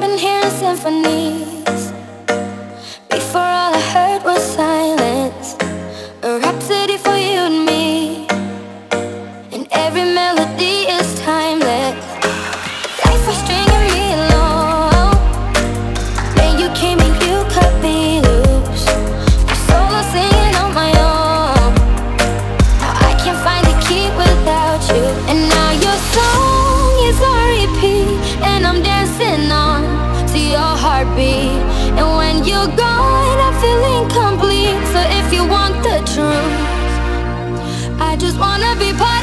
I've been hearing symphonies. Before all I heard was silence. A rhapsody for you and me. And every melody is timeless. Life was stringing me along. Then you came and you cut me loose. Solo singing on my own. Now I can't find a key without you. And now your song is on repeat. And I'm dancing on heartbeat. And when you're gone, I feel incomplete. So if you want the truth, I just wanna be part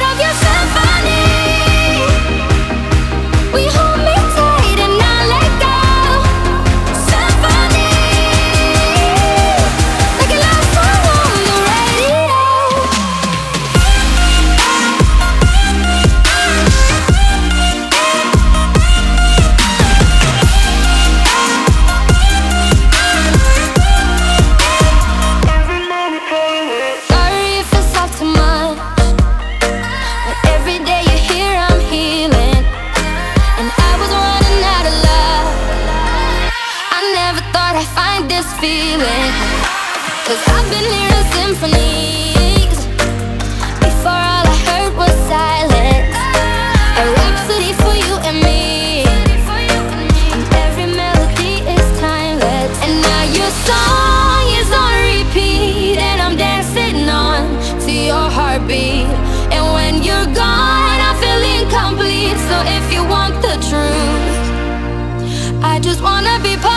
find this feeling. Cause I've been hearing symphonies. Before all I heard was silence. A rhapsody for you and me. And every melody is timeless. And now your song is on repeat. And I'm dancing on to your heartbeat. And when you're gone, I feel incomplete. So if you want the truth, I just wanna be part.